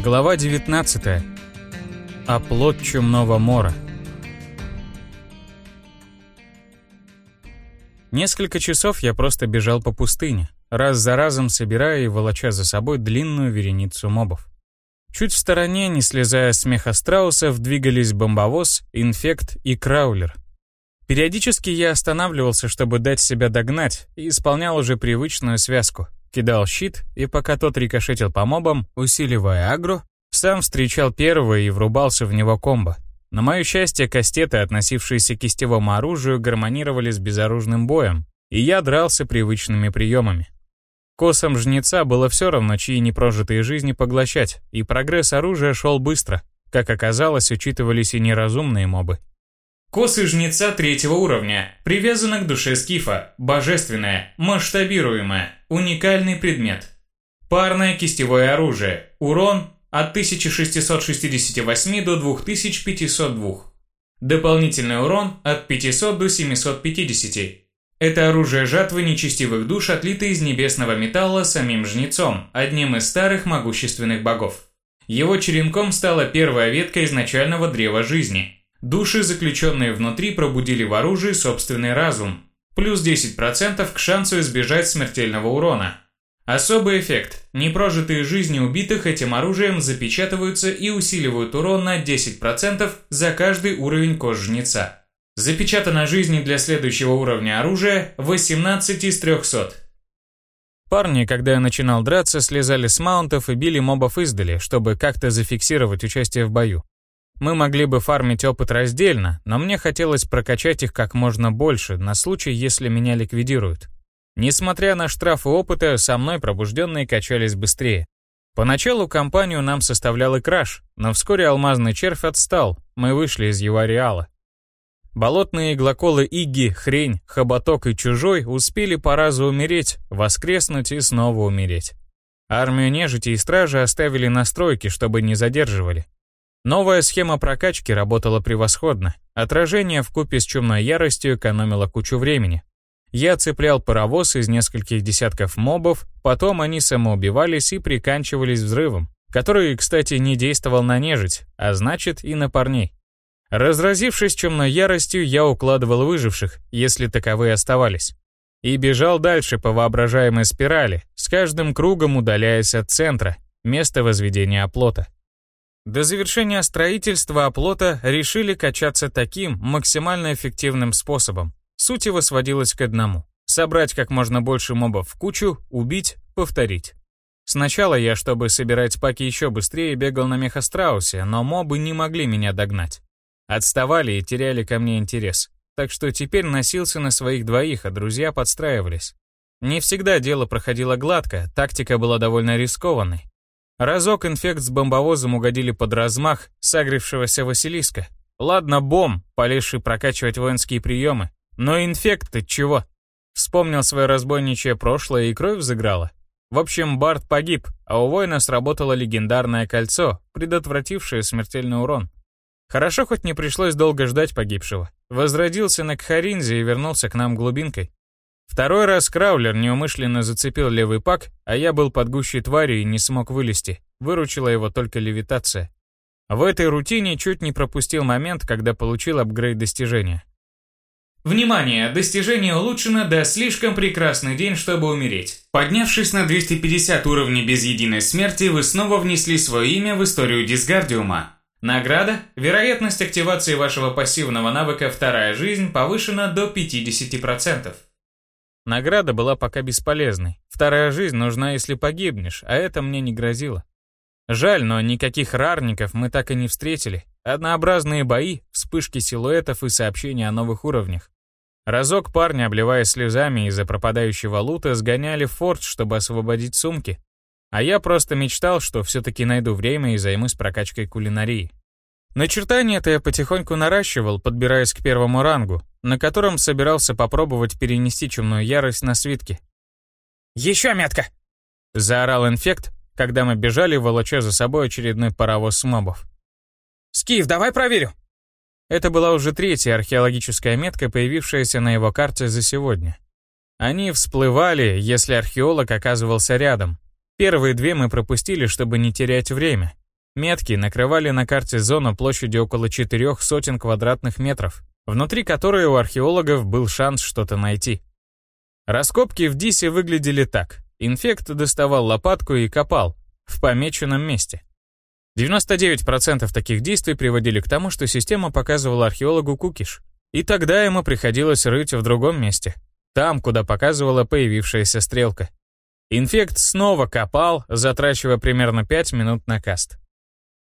Глава 19. Оплот чумного мора. Несколько часов я просто бежал по пустыне, раз за разом собирая и волоча за собой длинную вереницу мобов. Чуть в стороне, не слезая с меха страусов, двигались бомбовоз, инфект и краулер. Периодически я останавливался, чтобы дать себя догнать, и исполнял уже привычную связку — кидал щит, и пока тот рикошетил по мобам, усиливая агро, сам встречал первого и врубался в него комбо. На мое счастье, кастеты, относившиеся к кистевому оружию, гармонировали с безоружным боем, и я дрался привычными приемами. Косам жнеца было все равно, чьи непрожитые жизни поглощать, и прогресс оружия шел быстро. Как оказалось, учитывались и неразумные мобы. Косы жнеца третьего уровня. Привязана к душе скифа. Божественное. Масштабируемое. Уникальный предмет. Парное кистевое оружие. Урон от 1668 до 2502. Дополнительный урон от 500 до 750. Это оружие жатвы нечестивых душ, отлито из небесного металла самим жнецом, одним из старых могущественных богов. Его черенком стала первая ветка изначального древа жизни – Души, заключенные внутри, пробудили в оружии собственный разум. Плюс 10% к шансу избежать смертельного урона. Особый эффект. Непрожитые жизни убитых этим оружием запечатываются и усиливают урон на 10% за каждый уровень кож жнеца. Запечатано жизни для следующего уровня оружия 18 из 300. Парни, когда я начинал драться, слезали с маунтов и били мобов издали, чтобы как-то зафиксировать участие в бою. Мы могли бы фармить опыт раздельно, но мне хотелось прокачать их как можно больше, на случай, если меня ликвидируют. Несмотря на штрафы опыта, со мной пробужденные качались быстрее. Поначалу компанию нам составлял и краш, но вскоре алмазный червь отстал, мы вышли из его ареала. Болотные иглоколы Иги, Хрень, Хоботок и Чужой успели по разу умереть, воскреснуть и снова умереть. Армию нежити и стражи оставили на стройке, чтобы не задерживали. Новая схема прокачки работала превосходно. Отражение в купе с чумной яростью экономило кучу времени. Я цеплял паровоз из нескольких десятков мобов, потом они самоубивались и приканчивались взрывом, который, кстати, не действовал на нежить, а значит и на парней. Разразившись чумной яростью, я укладывал выживших, если таковые оставались. И бежал дальше по воображаемой спирали, с каждым кругом удаляясь от центра, места возведения оплота. До завершения строительства оплота решили качаться таким максимально эффективным способом. Суть его сводилась к одному. Собрать как можно больше мобов в кучу, убить, повторить. Сначала я, чтобы собирать паки еще быстрее, бегал на мехастраусе, но мобы не могли меня догнать. Отставали и теряли ко мне интерес. Так что теперь носился на своих двоих, а друзья подстраивались. Не всегда дело проходило гладко, тактика была довольно рискованной. Разок инфект с бомбовозом угодили под размах сагрившегося Василиска. Ладно, бом, полезший прокачивать воинские приемы. Но инфект-то чего? Вспомнил свое разбойничье прошлое и кровь взыграла. В общем, Барт погиб, а у воина сработало легендарное кольцо, предотвратившее смертельный урон. Хорошо, хоть не пришлось долго ждать погибшего. Возродился на Кхаринзе и вернулся к нам глубинкой. Второй раз краулер неумышленно зацепил левый пак, а я был под гущей твари и не смог вылезти. Выручила его только левитация. В этой рутине чуть не пропустил момент, когда получил апгрейд достижения. Внимание! Достижение улучшено до слишком прекрасный день, чтобы умереть. Поднявшись на 250 уровней без единой смерти, вы снова внесли свое имя в историю Дисгардиума. Награда. Вероятность активации вашего пассивного навыка «Вторая жизнь» повышена до 50%. Награда была пока бесполезной. Вторая жизнь нужна, если погибнешь, а это мне не грозило. Жаль, но никаких рарников мы так и не встретили. Однообразные бои, вспышки силуэтов и сообщения о новых уровнях. Разок парни, обливаясь слезами из-за пропадающего лута, сгоняли в форт, чтобы освободить сумки. А я просто мечтал, что все-таки найду время и займусь прокачкой кулинарии. Начертание-то я потихоньку наращивал, подбираясь к первому рангу, на котором собирался попробовать перенести чумную ярость на свитки. «Еще метка!» — заорал инфект, когда мы бежали, волоча за собой очередной паровоз мобов. «Скиф, давай проверю!» Это была уже третья археологическая метка, появившаяся на его карте за сегодня. Они всплывали, если археолог оказывался рядом. Первые две мы пропустили, чтобы не терять время. Метки накрывали на карте зону площадью около четырех сотен квадратных метров, внутри которой у археологов был шанс что-то найти. Раскопки в Дисе выглядели так. Инфект доставал лопатку и копал, в помеченном месте. 99% таких действий приводили к тому, что система показывала археологу кукиш, и тогда ему приходилось рыть в другом месте, там, куда показывала появившаяся стрелка. Инфект снова копал, затрачивая примерно 5 минут на каст.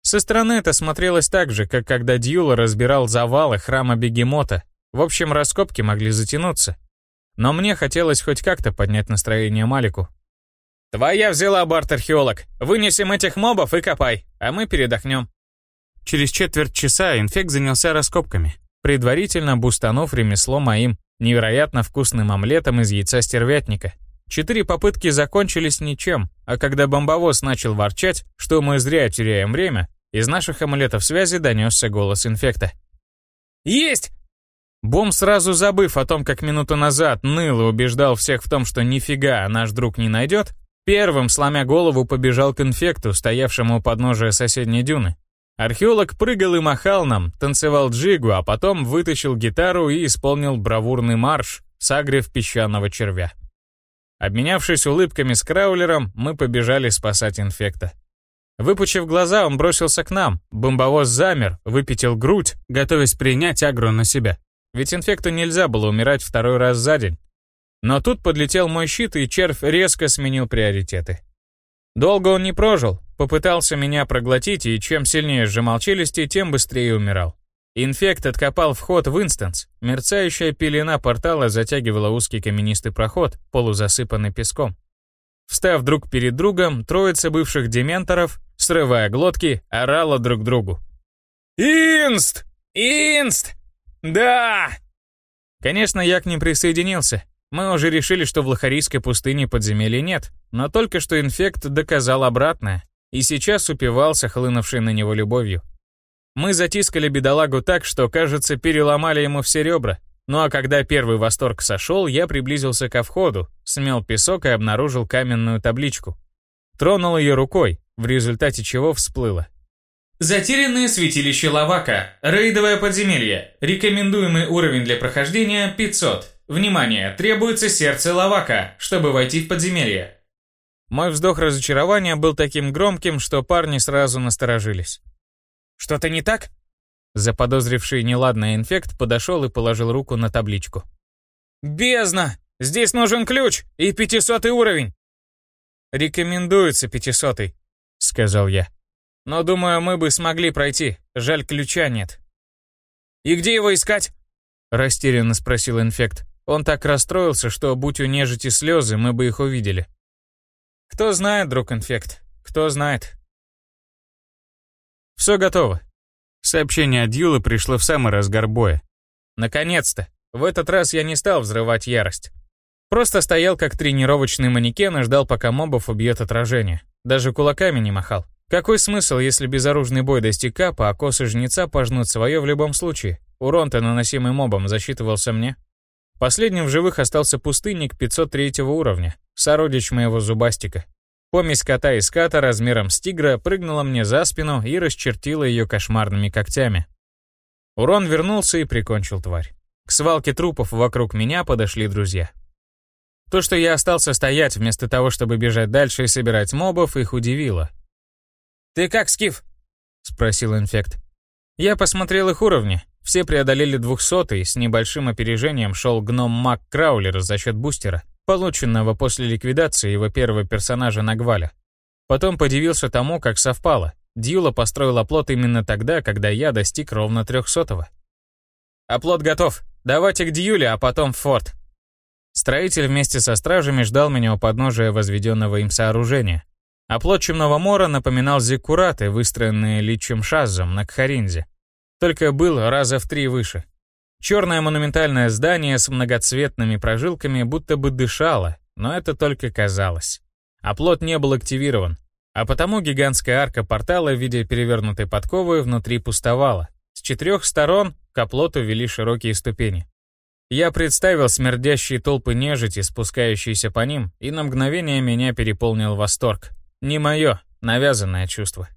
Со стороны это смотрелось так же, как когда Дьюла разбирал завалы храма Бегемота. В общем, раскопки могли затянуться. Но мне хотелось хоть как-то поднять настроение Малику. «Твоя взяла, Барт-археолог. Вынесем этих мобов и копай, а мы передохнем». Через четверть часа инфект занялся раскопками, предварительно бустанув ремесло моим невероятно вкусным омлетом из яйца стервятника. Четыре попытки закончились ничем, а когда бомбовоз начал ворчать, что мы зря теряем время, из наших амулетов связи донесся голос инфекта. «Есть!» Бом, сразу забыв о том, как минуту назад ныл и убеждал всех в том, что нифига наш друг не найдет, первым, сломя голову, побежал к инфекту, стоявшему у подножия соседней дюны. Археолог прыгал и махал нам, танцевал джигу, а потом вытащил гитару и исполнил бравурный марш, сагрев песчаного червя. Обменявшись улыбками с Краулером, мы побежали спасать инфекта. Выпучив глаза, он бросился к нам. Бомбовоз замер, выпятил грудь, готовясь принять агро на себя. Ведь инфекту нельзя было умирать второй раз за день. Но тут подлетел мой щит, и червь резко сменил приоритеты. Долго он не прожил, попытался меня проглотить, и чем сильнее сжимал челюсти, тем быстрее умирал. Инфект откопал вход в инстанс. Мерцающая пелена портала затягивала узкий каменистый проход, полузасыпанный песком. Встав друг перед другом, троица бывших дементоров, срывая глотки, орала друг другу. «Инст! Инст! Да!» Конечно, я к ним присоединился. Мы уже решили, что в Лохарийской пустыне подземелья нет, но только что инфект доказал обратное, и сейчас упивался хлынувшей на него любовью. Мы затискали бедолагу так, что, кажется, переломали ему все ребра, ну а когда первый восторг сошел, я приблизился ко входу, смел песок и обнаружил каменную табличку. Тронул ее рукой, в результате чего всплыло. Затерянное святилище Лавака. Рейдовое подземелье. Рекомендуемый уровень для прохождения 500. Внимание, требуется сердце Лавака, чтобы войти в подземелье. Мой вздох разочарования был таким громким, что парни сразу насторожились. «Что-то не так?» Заподозривший неладный инфект подошел и положил руку на табличку. «Бездна! Здесь нужен ключ и пятисотый уровень!» «Рекомендуется пятисотый», — сказал я. «Но думаю, мы бы смогли пройти. Жаль, ключа нет». «И где его искать?» — растерянно спросил инфект. Он так расстроился, что, будь у нежити слезы, мы бы их увидели. «Кто знает, друг инфект, кто знает». Все готово. Сообщение от Юлы пришло в самый разгар боя. Наконец-то! В этот раз я не стал взрывать ярость. Просто стоял как тренировочный манекен и ждал, пока мобов убьет отражение. Даже кулаками не махал. Какой смысл, если безоружный бой достиг капа, а косы жнеца пожнут свое в любом случае? Урон-то, наносимый мобом, засчитывался мне. Последним в живых остался пустынник 503 уровня, сородич моего зубастика. Помесь кота и ската размером с тигра прыгнула мне за спину и расчертила ее кошмарными когтями. Урон вернулся и прикончил тварь. К свалке трупов вокруг меня подошли друзья. То, что я остался стоять вместо того, чтобы бежать дальше и собирать мобов, их удивило. «Ты как, Скиф?» — спросил инфект. Я посмотрел их уровни. Все преодолели двухсотый, с небольшим опережением шел гном Мак Краулер за счет бустера полученного после ликвидации его первого персонажа Нагваля. Потом подивился тому, как совпало. Дьюла построил оплот именно тогда, когда я достиг ровно трехсотого. «Оплот готов. Давайте к Дьюле, а потом в форт». Строитель вместе со стражами ждал меня у подножия возведенного им сооружения. Оплот Чумного Мора напоминал зиккураты, выстроенные Личем Шазом на Кхаринзе. Только был раза в три выше. Черное монументальное здание с многоцветными прожилками будто бы дышало, но это только казалось. Оплот не был активирован, а потому гигантская арка портала в виде перевернутой подковы внутри пустовала. С четырех сторон к оплоту вели широкие ступени. Я представил смердящие толпы нежити, спускающиеся по ним, и на мгновение меня переполнил восторг. Не мое, навязанное чувство.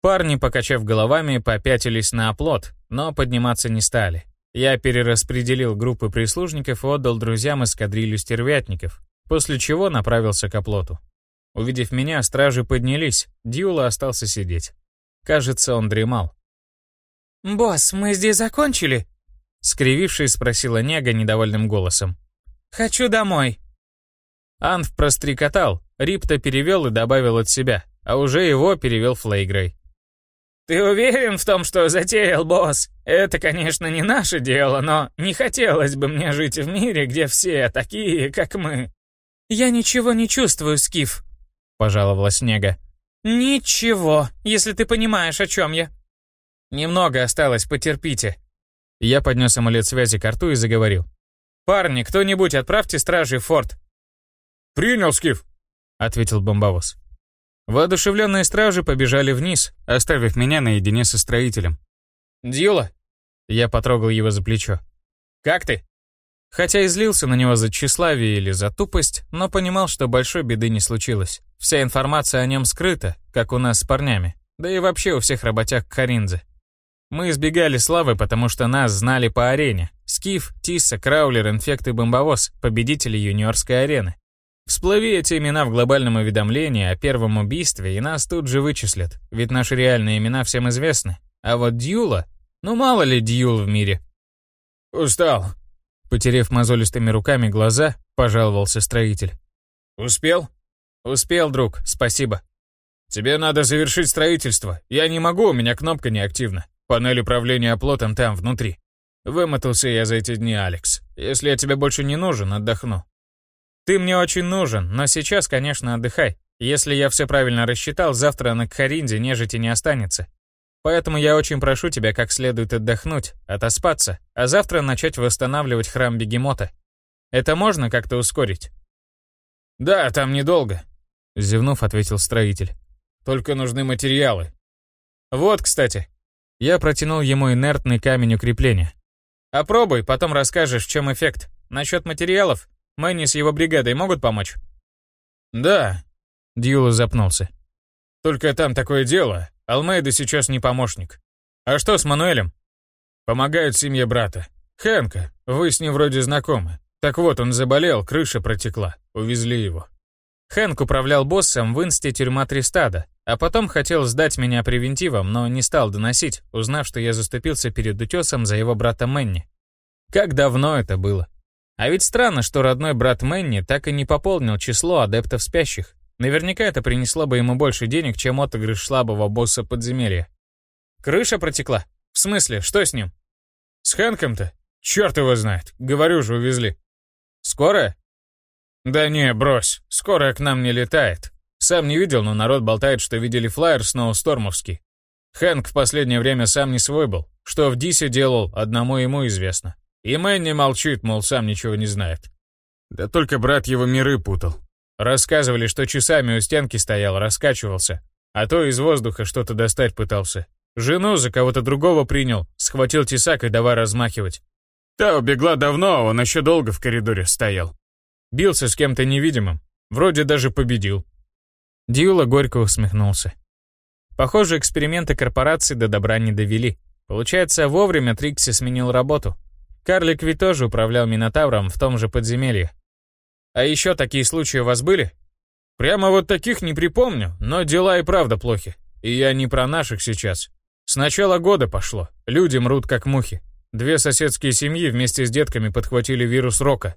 Парни, покачав головами, попятились на оплот, но подниматься не стали. Я перераспределил группы прислужников и отдал друзьям эскадрилью стервятников, после чего направился к оплоту. Увидев меня, стражи поднялись, Дьюла остался сидеть. Кажется, он дремал. «Босс, мы здесь закончили?» Скривившись, спросила Нега недовольным голосом. «Хочу домой». Анф прострекотал, Рипта перевел и добавил от себя, а уже его перевел Флейгрей. «Ты уверен в том, что затеял, босс? Это, конечно, не наше дело, но не хотелось бы мне жить в мире, где все такие, как мы». «Я ничего не чувствую, Скиф», — пожаловалась Снега. «Ничего, если ты понимаешь, о чем я». «Немного осталось, потерпите». Я поднес амулет связи к рту и заговорил. «Парни, кто-нибудь отправьте стражи в форт». «Принял, Скиф», — ответил бомбовоз. Воодушевленные стражи побежали вниз, оставив меня наедине со строителем. «Дьюла!» Я потрогал его за плечо. «Как ты?» Хотя и злился на него за тщеславие или за тупость, но понимал, что большой беды не случилось. Вся информация о нем скрыта, как у нас с парнями, да и вообще у всех работяг Каринзы. Мы избегали славы, потому что нас знали по арене. Скиф, Тисса, Краулер, Инфект и Бомбовоз, победители юниорской арены. Всплыви эти имена в глобальном уведомлении о первом убийстве, и нас тут же вычислят, ведь наши реальные имена всем известны. А вот Дьюла... Ну мало ли Дьюл в мире. «Устал», — потерев мозолистыми руками глаза, пожаловался строитель. «Успел?» «Успел, друг, спасибо». «Тебе надо завершить строительство. Я не могу, у меня кнопка неактивна. Панель управления оплотом там, внутри». Вымотался я за эти дни, Алекс. Если я тебе больше не нужен, отдохну. Ты мне очень нужен, но сейчас, конечно, отдыхай. Если я все правильно рассчитал, завтра на Кхаринде нежити не останется. Поэтому я очень прошу тебя как следует отдохнуть, отоспаться, а завтра начать восстанавливать храм Бегемота. Это можно как-то ускорить? Да, там недолго, зевнув, ответил строитель. Только нужны материалы. Вот, кстати. Я протянул ему инертный камень укрепления. Опробуй, потом расскажешь, в чем эффект. Насчет материалов Мэнни с его бригадой могут помочь?» «Да», — Дьюла запнулся. «Только там такое дело. Алмейда сейчас не помощник. А что с Мануэлем?» «Помогает семье брата. Хэнка, вы с ним вроде знакомы. Так вот, он заболел, крыша протекла. Увезли его». Хэнк управлял боссом в инсте тюрьма Тристада, а потом хотел сдать меня превентивом, но не стал доносить, узнав, что я заступился перед утесом за его брата Мэнни. Как давно это было? А ведь странно, что родной брат Мэнни так и не пополнил число адептов спящих. Наверняка это принесло бы ему больше денег, чем отыгрыш слабого босса подземелья. Крыша протекла? В смысле, что с ним? С Хэнком-то? Черт его знает. Говорю же, увезли. Скорая? Да не, брось. Скорая к нам не летает. Сам не видел, но народ болтает, что видели флайер Сноустормовский. Хэнк в последнее время сам не свой был. Что в Дисе делал, одному ему известно. И Мэнни молчит, мол, сам ничего не знает. Да только брат его миры путал. Рассказывали, что часами у стенки стоял, раскачивался, а то из воздуха что-то достать пытался. Жену за кого-то другого принял, схватил тесак и давай размахивать. Та убегла давно, а он еще долго в коридоре стоял. Бился с кем-то невидимым. Вроде даже победил. Дьюла горько усмехнулся. Похоже, эксперименты корпорации до добра не довели. Получается, вовремя Трикси сменил работу. Карлик ведь тоже управлял Минотавром в том же подземелье. А еще такие случаи у вас были? Прямо вот таких не припомню, но дела и правда плохи. И я не про наших сейчас. С начала года пошло. Люди мрут как мухи. Две соседские семьи вместе с детками подхватили вирус рока.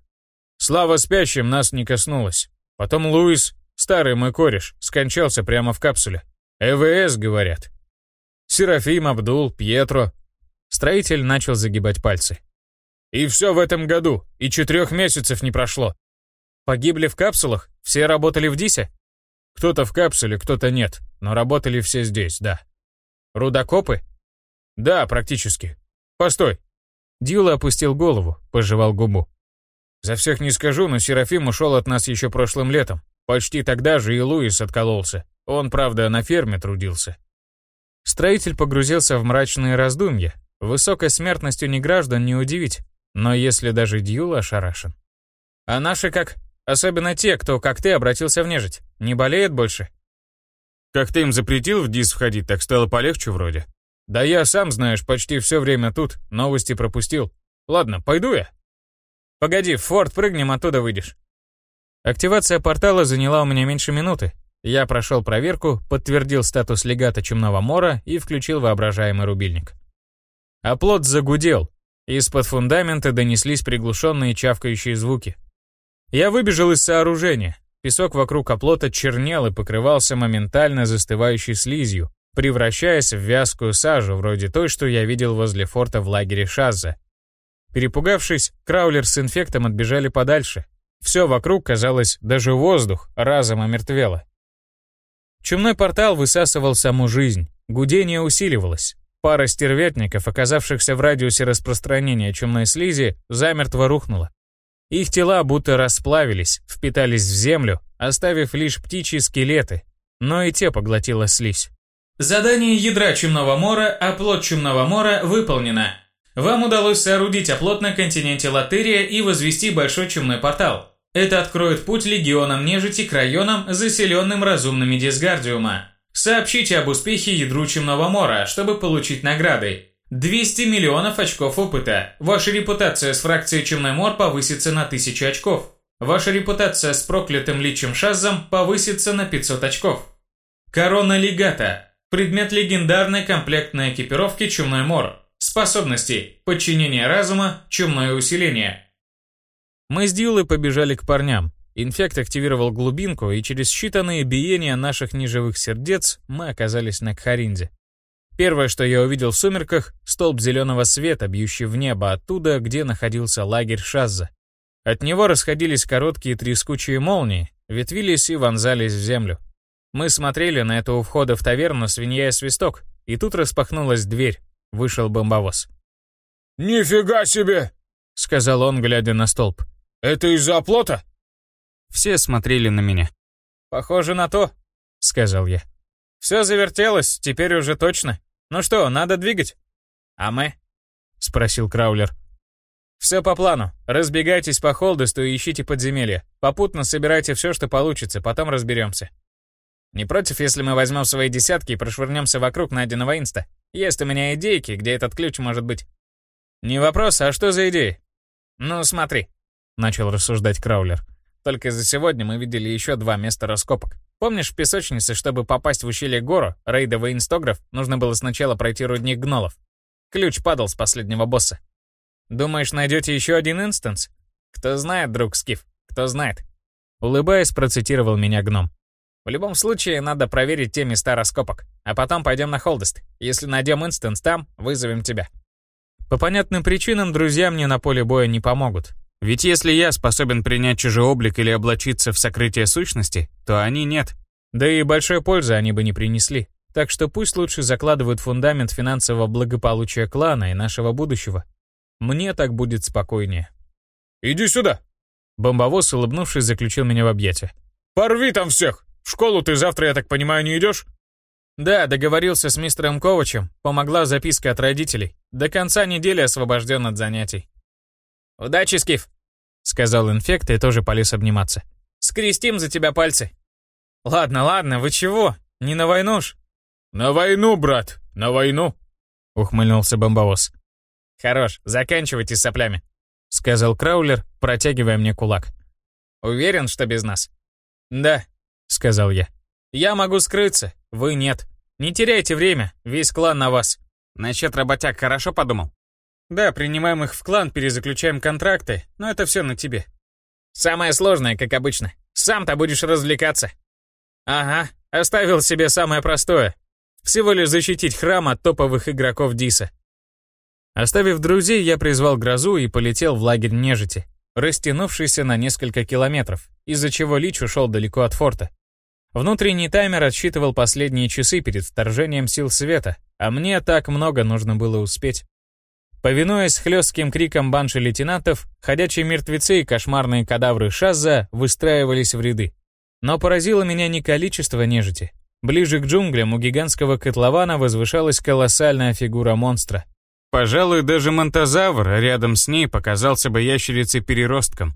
Слава спящим нас не коснулась. Потом Луис, старый мой кореш, скончался прямо в капсуле. ЭВС, говорят. Серафим, Абдул, Пьетро. Строитель начал загибать пальцы. И все в этом году, и четырех месяцев не прошло. Погибли в капсулах? Все работали в Дисе? Кто-то в капсуле, кто-то нет, но работали все здесь, да. Рудокопы? Да, практически. Постой. Дьюла опустил голову, пожевал губу. За всех не скажу, но Серафим ушел от нас еще прошлым летом. Почти тогда же и Луис откололся. Он, правда, на ферме трудился. Строитель погрузился в мрачные раздумья. Высокой смертностью неграждан не удивить. Но если даже Дьюл ошарашен. А наши как? Особенно те, кто, как ты, обратился в нежить. Не болеют больше? Как ты им запретил в ДИС входить, так стало полегче вроде. Да я, сам знаешь, почти все время тут, новости пропустил. Ладно, пойду я. Погоди, в форт прыгнем, оттуда выйдешь. Активация портала заняла у меня меньше минуты. Я прошел проверку, подтвердил статус легата Чумного Мора и включил воображаемый рубильник. Оплот загудел. Из-под фундамента донеслись приглушенные чавкающие звуки. Я выбежал из сооружения. Песок вокруг оплота чернел и покрывался моментально застывающей слизью, превращаясь в вязкую сажу, вроде той, что я видел возле форта в лагере Шаза. Перепугавшись, Краулер с инфектом отбежали подальше. Все вокруг, казалось, даже воздух разом омертвело. Чумной портал высасывал саму жизнь, гудение усиливалось. Пара стервятников, оказавшихся в радиусе распространения чумной слизи, замертво рухнула. Их тела будто расплавились, впитались в землю, оставив лишь птичьи скелеты, но и те поглотила слизь. Задание ядра Чумного Мора «Оплот Чумного Мора» выполнено. Вам удалось соорудить оплот на континенте Латерия и возвести большой чумной портал. Это откроет путь легионам нежити к районам, заселенным разумными Дисгардиума. Сообщите об успехе ядру Чумного Мора, чтобы получить награды. 200 миллионов очков опыта. Ваша репутация с фракцией Чумной Мор повысится на 1000 очков. Ваша репутация с проклятым личем Шазом повысится на 500 очков. Корона Легата. Предмет легендарной комплектной экипировки Чумной Мор. Способности. Подчинение разума. Чумное усиление. Мы с Дилой побежали к парням. Инфект активировал глубинку, и через считанные биения наших неживых сердец мы оказались на Кхаринде. Первое, что я увидел в сумерках, столб зеленого света, бьющий в небо оттуда, где находился лагерь Шазза. От него расходились короткие трескучие молнии, ветвились и вонзались в землю. Мы смотрели на это у входа в таверну свинья и свисток, и тут распахнулась дверь. Вышел бомбовоз. «Нифига себе!» — сказал он, глядя на столб. «Это из-за оплота?» Все смотрели на меня. «Похоже на то», — сказал я. «Все завертелось, теперь уже точно. Ну что, надо двигать?» «А мы?» — спросил Краулер. «Все по плану. Разбегайтесь по Холдесту и ищите подземелья. Попутно собирайте все, что получится, потом разберемся. Не против, если мы возьмем свои десятки и прошвырнемся вокруг найденного инста? Есть у меня идейки, где этот ключ может быть». «Не вопрос, а что за идеи?» «Ну, смотри», — начал рассуждать Краулер. «Только за сегодня мы видели еще два места раскопок. Помнишь, в песочнице, чтобы попасть в ущелье Гору, рейдовый инстограф, нужно было сначала пройти рудник гнолов? Ключ падал с последнего босса. Думаешь, найдете еще один инстанс? Кто знает, друг Скиф, кто знает. Улыбаясь, процитировал меня гном. В любом случае, надо проверить те места раскопок, а потом пойдем на Холдест. Если найдем инстанс там, вызовем тебя. По понятным причинам друзья мне на поле боя не помогут, ведь если я способен принять чужой облик или облачиться в сокрытие сущности, то они нет. Да и большой пользы они бы не принесли. Так что пусть лучше закладывают фундамент финансового благополучия клана и нашего будущего. Мне так будет спокойнее. «Иди сюда!» Бомбовоз, улыбнувшись, заключил меня в объятия. «Порви там всех! В школу ты завтра, я так понимаю, не идешь?» «Да, договорился с мистером Ковачем. Помогла записка от родителей. До конца недели освобожден от занятий». «Удачи, Скиф!» — сказал инфект и тоже полез обниматься. «Скрестим за тебя пальцы!» «Ладно, ладно, вы чего? Не на войну ж?» «На войну, брат, на войну!» — ухмыльнулся бомбовоз. «Хорош, заканчивайте с соплями», — сказал Краулер, протягивая мне кулак. «Уверен, что без нас?» «Да», — сказал я. «Я могу скрыться, вы нет. Не теряйте время, весь клан на вас». «Насчет работяг хорошо подумал?» Да, принимаем их в клан, перезаключаем контракты, но это все на тебе. Самое сложное, как обычно. Сам-то будешь развлекаться. Ага, оставил себе самое простое. Всего лишь защитить храм от топовых игроков Диса. Оставив друзей, я призвал грозу и полетел в лагерь нежити, растянувшийся на несколько километров, из-за чего Лич ушел далеко от форта. Внутренний таймер отсчитывал последние часы перед вторжением сил света, а мне так много нужно было успеть. Повинуясь хлестким крикам банши лейтенантов, ходячие мертвецы и кошмарные кадавры Шазза выстраивались в ряды. Но поразило меня не количество нежити. Ближе к джунглям у гигантского котлована возвышалась колоссальная фигура монстра. Пожалуй, даже монтозавр рядом с ней показался бы ящерицей-переростком.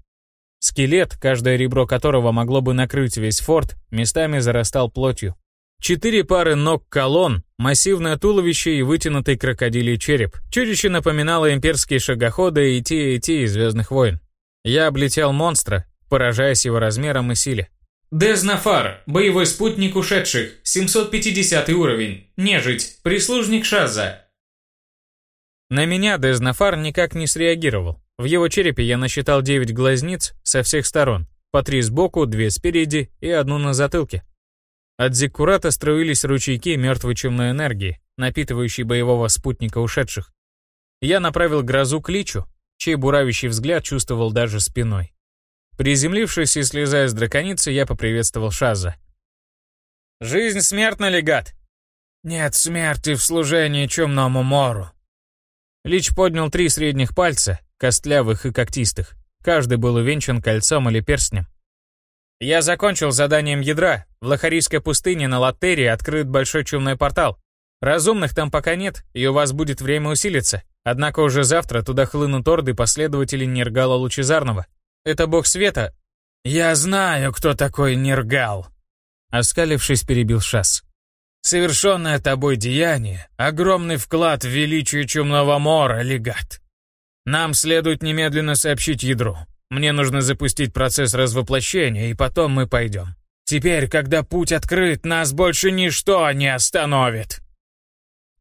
Скелет, каждое ребро которого могло бы накрыть весь форт, местами зарастал плотью. Четыре пары ног колонн, массивное туловище и вытянутый крокодилий череп. Чудище напоминало имперские шагоходы и те, и те из «Звездных войн». Я облетел монстра, поражаясь его размером и силе. Дезнафар, боевой спутник ушедших, 750 уровень, нежить, прислужник Шаза. На меня Дезнафар никак не среагировал. В его черепе я насчитал 9 глазниц со всех сторон, по три сбоку, две спереди и одну на затылке. От зиккурата струились ручейки мертвой чумной энергии, напитывающей боевого спутника ушедших. Я направил грозу к Личу, чей буравящий взгляд чувствовал даже спиной. Приземлившись и слезая с драконицы, я поприветствовал Шаза. «Жизнь смертна, легат?» «Нет смерти в служении чумному мору». Лич поднял три средних пальца, костлявых и когтистых. Каждый был увенчан кольцом или перстнем. Я закончил заданием ядра. В Лохарийской пустыне на Латтерии открыт большой чумной портал. Разумных там пока нет, и у вас будет время усилиться. Однако уже завтра туда хлынут орды последователей Нергала Лучезарного. Это бог света. Я знаю, кто такой Нергал. Оскалившись, перебил Шас. Совершенное тобой деяние — огромный вклад в величие чумного мора, легат. Нам следует немедленно сообщить ядру. Мне нужно запустить процесс развоплощения, и потом мы пойдем. Теперь, когда путь открыт, нас больше ничто не остановит!»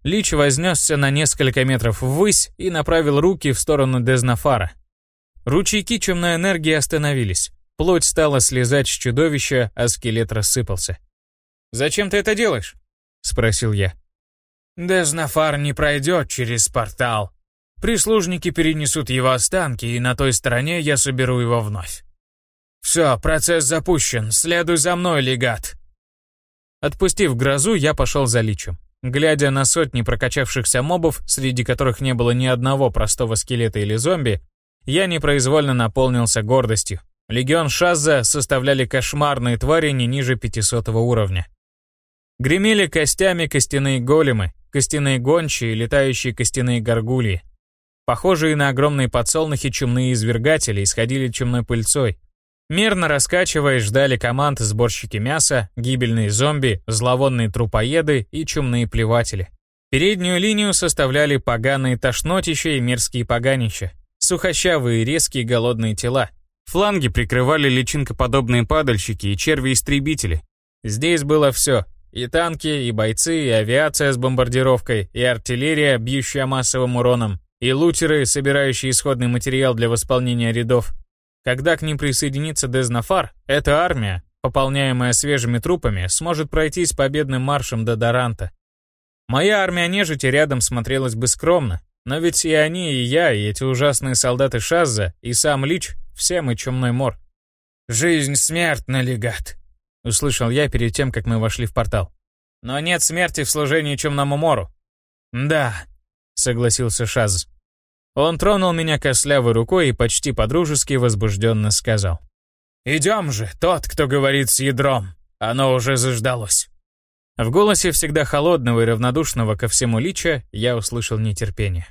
Лич вознесся на несколько метров ввысь и направил руки в сторону Дезнафара. Ручейки чумной энергии остановились. Плоть стала слезать с чудовища, а скелет рассыпался. «Зачем ты это делаешь?» — спросил я. «Дезнафар не пройдет через портал», Прислужники перенесут его останки, и на той стороне я соберу его вновь. Все, процесс запущен, следуй за мной, легат. Отпустив грозу, я пошел за личем. Глядя на сотни прокачавшихся мобов, среди которых не было ни одного простого скелета или зомби, я непроизвольно наполнился гордостью. Легион Шаза составляли кошмарные твари не ниже 500 уровня. Гремели костями костяные големы, костяные гончие, летающие костяные горгульи. Похожие на огромные подсолнухи чумные извергатели исходили чумной пыльцой. Мерно раскачиваясь, ждали команд сборщики мяса, гибельные зомби, зловонные трупоеды и чумные плеватели. Переднюю линию составляли поганые тошнотища и мерзкие поганища, сухощавые резкие голодные тела. Фланги прикрывали личинкоподобные падальщики и черви-истребители. Здесь было все. И танки, и бойцы, и авиация с бомбардировкой, и артиллерия, бьющая массовым уроном, и лутеры, собирающие исходный материал для восполнения рядов. Когда к ним присоединится Дезнафар, эта армия, пополняемая свежими трупами, сможет пройти с победным маршем до Доранта. Моя армия нежити рядом смотрелась бы скромно, но ведь и они, и я, и эти ужасные солдаты Шазза, и сам Лич, все мы чумной мор. «Жизнь смертна, легат», — услышал я перед тем, как мы вошли в портал. «Но нет смерти в служении чумному мору». «Да», согласился Шаз. Он тронул меня костлявой рукой и почти подружески возбужденно сказал. «Идем же, тот, кто говорит с ядром. Оно уже заждалось». В голосе всегда холодного и равнодушного ко всему лича я услышал нетерпение.